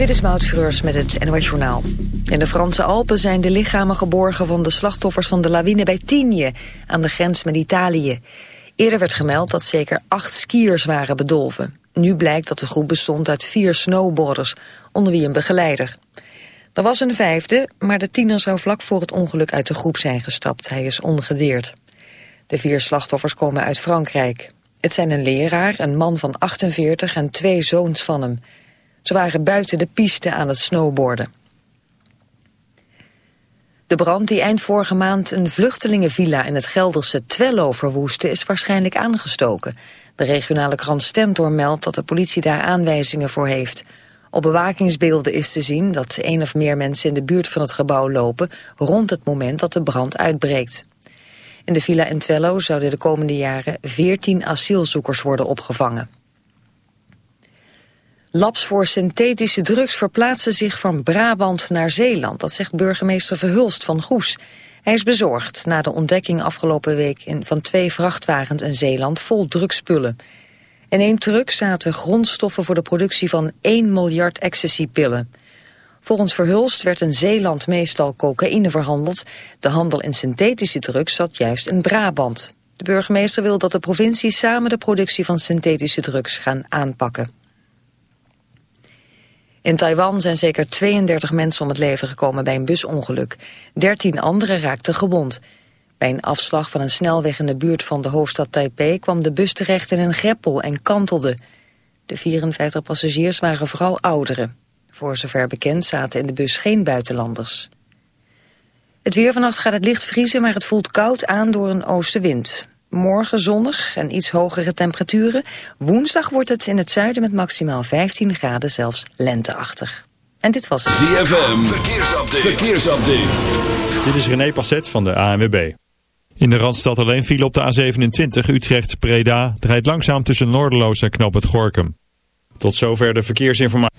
Dit is Maud Schreurs met het NOS Journaal. In de Franse Alpen zijn de lichamen geborgen van de slachtoffers van de lawine bij Tigne aan de grens met Italië. Eerder werd gemeld dat zeker acht skiers waren bedolven. Nu blijkt dat de groep bestond uit vier snowboarders, onder wie een begeleider. Er was een vijfde, maar de tiener zou vlak voor het ongeluk uit de groep zijn gestapt. Hij is ongedeerd. De vier slachtoffers komen uit Frankrijk. Het zijn een leraar, een man van 48 en twee zoons van hem. Ze waren buiten de piste aan het snowboarden. De brand die eind vorige maand een vluchtelingenvilla in het Gelderse Twello verwoestte is waarschijnlijk aangestoken. De regionale krant Stentor meldt dat de politie daar aanwijzingen voor heeft. Op bewakingsbeelden is te zien dat één of meer mensen in de buurt van het gebouw lopen rond het moment dat de brand uitbreekt. In de villa in Twello zouden de komende jaren 14 asielzoekers worden opgevangen. Labs voor synthetische drugs verplaatsen zich van Brabant naar Zeeland. Dat zegt burgemeester Verhulst van Goes. Hij is bezorgd na de ontdekking afgelopen week in, van twee vrachtwagens in Zeeland vol drugspullen. In één truck zaten grondstoffen voor de productie van 1 miljard ecstasypillen. Volgens Verhulst werd in Zeeland meestal cocaïne verhandeld. De handel in synthetische drugs zat juist in Brabant. De burgemeester wil dat de provincies samen de productie van synthetische drugs gaan aanpakken. In Taiwan zijn zeker 32 mensen om het leven gekomen bij een busongeluk. 13 anderen raakten gewond. Bij een afslag van een snelweg in de buurt van de hoofdstad Taipei kwam de bus terecht in een greppel en kantelde. De 54 passagiers waren vooral ouderen. Voor zover bekend zaten in de bus geen buitenlanders. Het weer vannacht gaat het licht vriezen, maar het voelt koud aan door een oostenwind. Morgen zonnig en iets hogere temperaturen. Woensdag wordt het in het zuiden met maximaal 15 graden zelfs lenteachtig. En dit was het. ZFM, verkeersupdate. verkeersupdate. Dit is René Passet van de ANWB. In de Randstad alleen viel op de A27 Utrecht-Preda. draait langzaam tussen Noorderloos en Knoop het Gorkum. Tot zover de verkeersinformatie.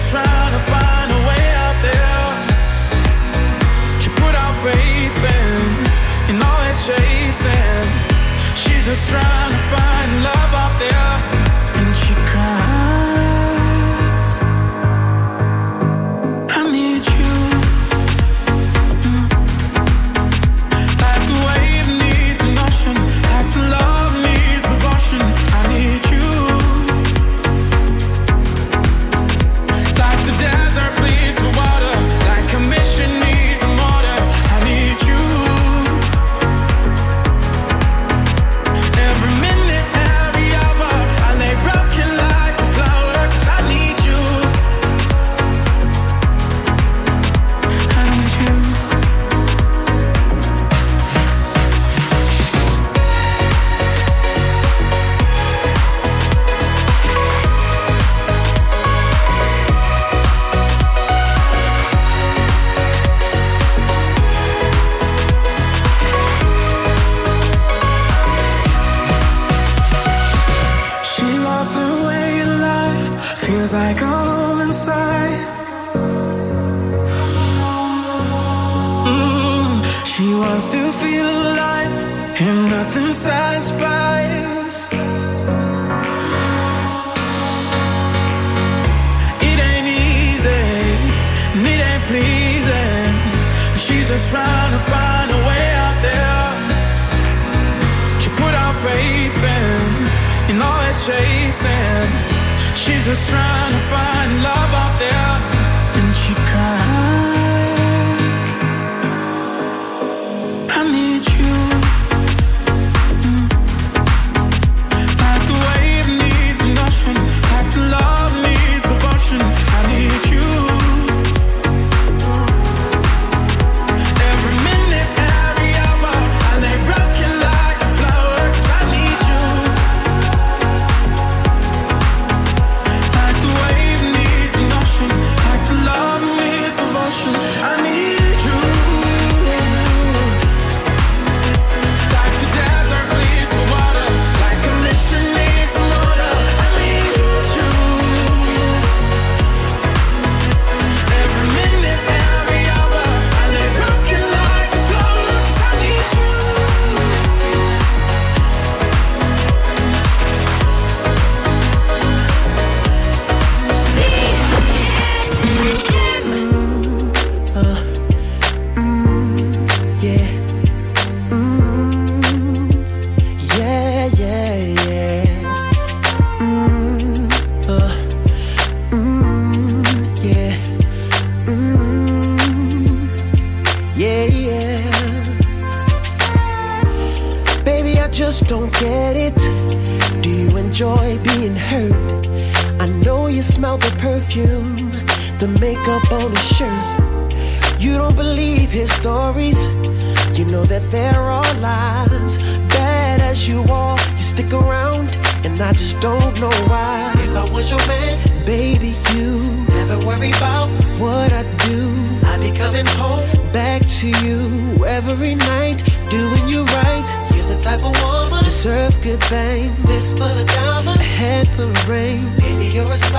satisfied